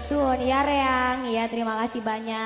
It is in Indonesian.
Sun, ya Reang. Ya terima kasih banyak.